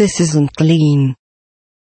This isn't clean.